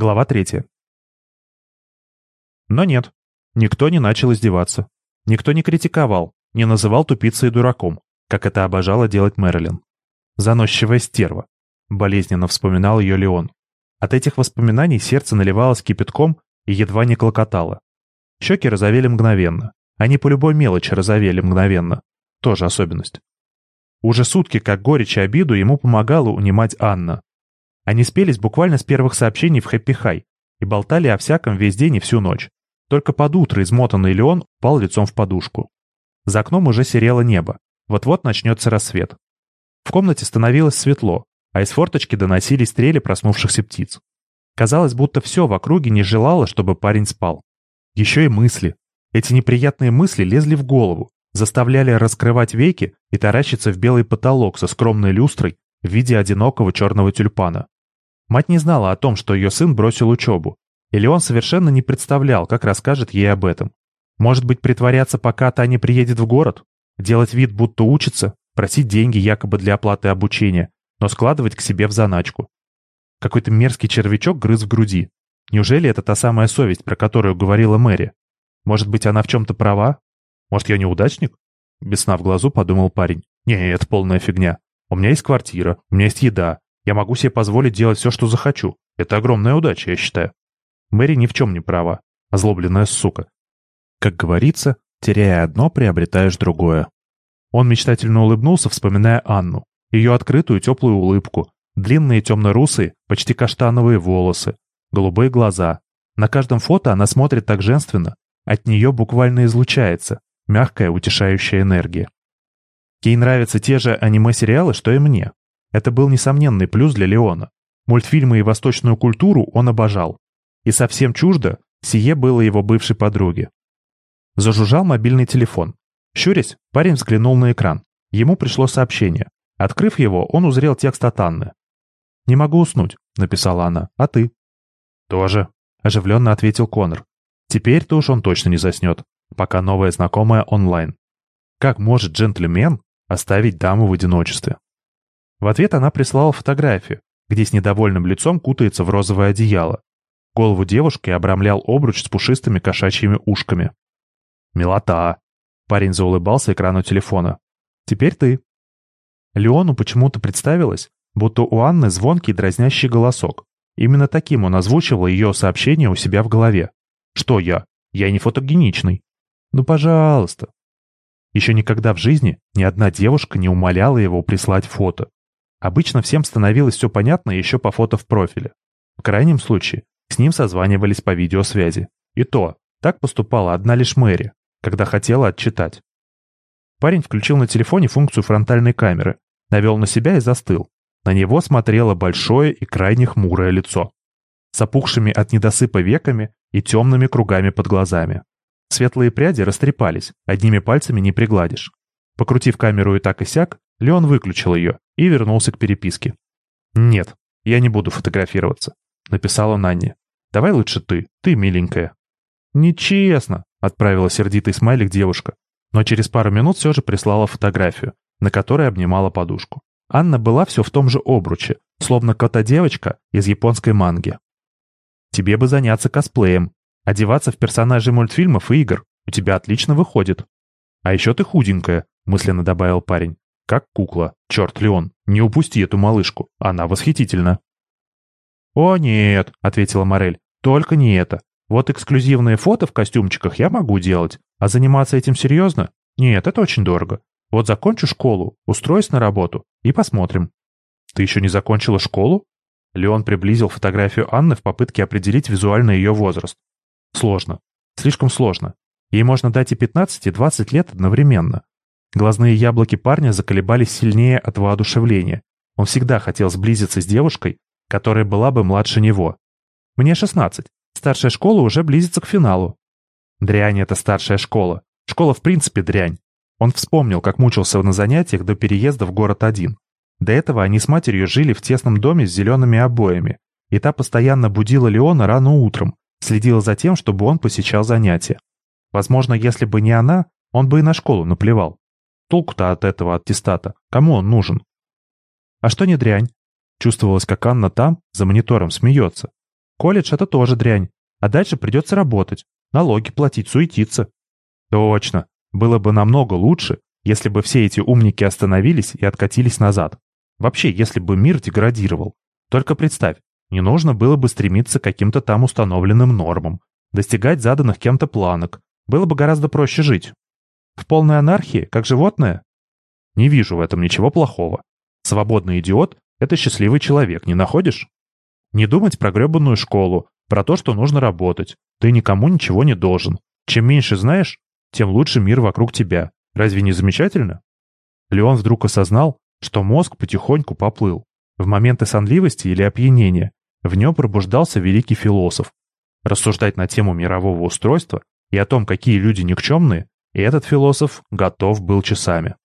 Глава третья. Но нет, никто не начал издеваться. Никто не критиковал, не называл тупицей и дураком, как это обожала делать Мэрилин. Заносчивая стерва. Болезненно вспоминал ее Леон. От этих воспоминаний сердце наливалось кипятком и едва не клокотало. Щеки розовели мгновенно. Они по любой мелочи розовели мгновенно. Тоже особенность. Уже сутки, как горечь и обиду, ему помогала унимать Анна. Они спелись буквально с первых сообщений в Хэппи Хай и болтали о всяком весь день и всю ночь. Только под утро измотанный Леон упал лицом в подушку. За окном уже серело небо. Вот-вот начнется рассвет. В комнате становилось светло, а из форточки доносились стрели проснувшихся птиц. Казалось, будто все в округе не желало, чтобы парень спал. Еще и мысли. Эти неприятные мысли лезли в голову, заставляли раскрывать веки и таращиться в белый потолок со скромной люстрой в виде одинокого черного тюльпана. Мать не знала о том, что ее сын бросил учебу, или он совершенно не представлял, как расскажет ей об этом. Может быть, притворяться, пока Таня приедет в город? Делать вид, будто учится? Просить деньги якобы для оплаты обучения, но складывать к себе в заначку? Какой-то мерзкий червячок грыз в груди. Неужели это та самая совесть, про которую говорила Мэри? Может быть, она в чем-то права? Может, я неудачник? Без сна в глазу подумал парень. Не, это полная фигня. У меня есть квартира, у меня есть еда. Я могу себе позволить делать все, что захочу. Это огромная удача, я считаю. Мэри ни в чем не права. Озлобленная сука. Как говорится, теряя одно, приобретаешь другое. Он мечтательно улыбнулся, вспоминая Анну. Ее открытую теплую улыбку, длинные темно-русые, почти каштановые волосы, голубые глаза. На каждом фото она смотрит так женственно. От нее буквально излучается мягкая, утешающая энергия. Ей нравятся те же аниме-сериалы, что и мне. Это был несомненный плюс для Леона. Мультфильмы и восточную культуру он обожал. И совсем чуждо сие было его бывшей подруге. Зажужжал мобильный телефон. Щурясь, парень взглянул на экран. Ему пришло сообщение. Открыв его, он узрел текст от Анны. «Не могу уснуть», — написала она. «А ты?» «Тоже», — оживленно ответил Конор. «Теперь-то уж он точно не заснет, пока новая знакомая онлайн. Как может джентльмен оставить даму в одиночестве?» В ответ она прислала фотографию, где с недовольным лицом кутается в розовое одеяло. Голову девушки обрамлял обруч с пушистыми кошачьими ушками. «Милота!» Парень заулыбался экрану телефона. «Теперь ты». Леону почему-то представилось, будто у Анны звонкий дразнящий голосок. Именно таким он озвучивал ее сообщение у себя в голове. «Что я? Я не фотогеничный». «Ну, пожалуйста». Еще никогда в жизни ни одна девушка не умоляла его прислать фото. Обычно всем становилось все понятно еще по фото в профиле. В крайнем случае, с ним созванивались по видеосвязи. И то, так поступала одна лишь Мэри, когда хотела отчитать. Парень включил на телефоне функцию фронтальной камеры, навел на себя и застыл. На него смотрело большое и крайне хмурое лицо. С опухшими от недосыпа веками и темными кругами под глазами. Светлые пряди растрепались, одними пальцами не пригладишь. Покрутив камеру и так и сяк, Леон выключил ее и вернулся к переписке. «Нет, я не буду фотографироваться», — написала Нанни. «Давай лучше ты, ты миленькая». «Нечестно», — отправила сердитый смайлик девушка, но через пару минут все же прислала фотографию, на которой обнимала подушку. Анна была все в том же обруче, словно кота-девочка из японской манги. «Тебе бы заняться косплеем, одеваться в персонажей мультфильмов и игр, у тебя отлично выходит. А еще ты худенькая», — мысленно добавил парень. «Как кукла. Черт, Леон, не упусти эту малышку, она восхитительна». «О, нет», — ответила Морель, — «только не это. Вот эксклюзивные фото в костюмчиках я могу делать, а заниматься этим серьезно? Нет, это очень дорого. Вот закончу школу, устроюсь на работу и посмотрим. Ты еще не закончила школу? Леон приблизил фотографию Анны в попытке определить визуально ее возраст. Сложно. Слишком сложно. Ей можно дать и 15, и 20 лет одновременно. Глазные яблоки парня заколебались сильнее от воодушевления. Он всегда хотел сблизиться с девушкой, которая была бы младше него. Мне 16. Старшая школа уже близится к финалу. Дрянь — это старшая школа. Школа в принципе дрянь. Он вспомнил, как мучился на занятиях до переезда в город один. До этого они с матерью жили в тесном доме с зелеными обоями, и та постоянно будила Леона рано утром, следила за тем, чтобы он посещал занятия. Возможно, если бы не она, он бы и на школу наплевал. Толку-то от этого аттестата. Кому он нужен? А что не дрянь? Чувствовалось, как Анна там, за монитором, смеется. Колледж — это тоже дрянь. А дальше придется работать, налоги платить, суетиться. Точно. Было бы намного лучше, если бы все эти умники остановились и откатились назад. Вообще, если бы мир деградировал. Только представь, не нужно было бы стремиться к каким-то там установленным нормам, достигать заданных кем-то планок. Было бы гораздо проще жить. В полной анархии, как животное? Не вижу в этом ничего плохого. Свободный идиот — это счастливый человек, не находишь? Не думать про гребаную школу, про то, что нужно работать. Ты никому ничего не должен. Чем меньше знаешь, тем лучше мир вокруг тебя. Разве не замечательно? Леон вдруг осознал, что мозг потихоньку поплыл. В моменты сонливости или опьянения в нем пробуждался великий философ. Рассуждать на тему мирового устройства и о том, какие люди никчемные, и этот философ готов был часами.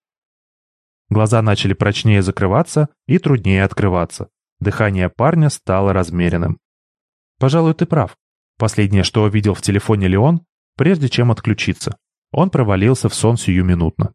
Глаза начали прочнее закрываться и труднее открываться. Дыхание парня стало размеренным. Пожалуй, ты прав. Последнее, что увидел в телефоне Леон, прежде чем отключиться. Он провалился в сон сиюминутно.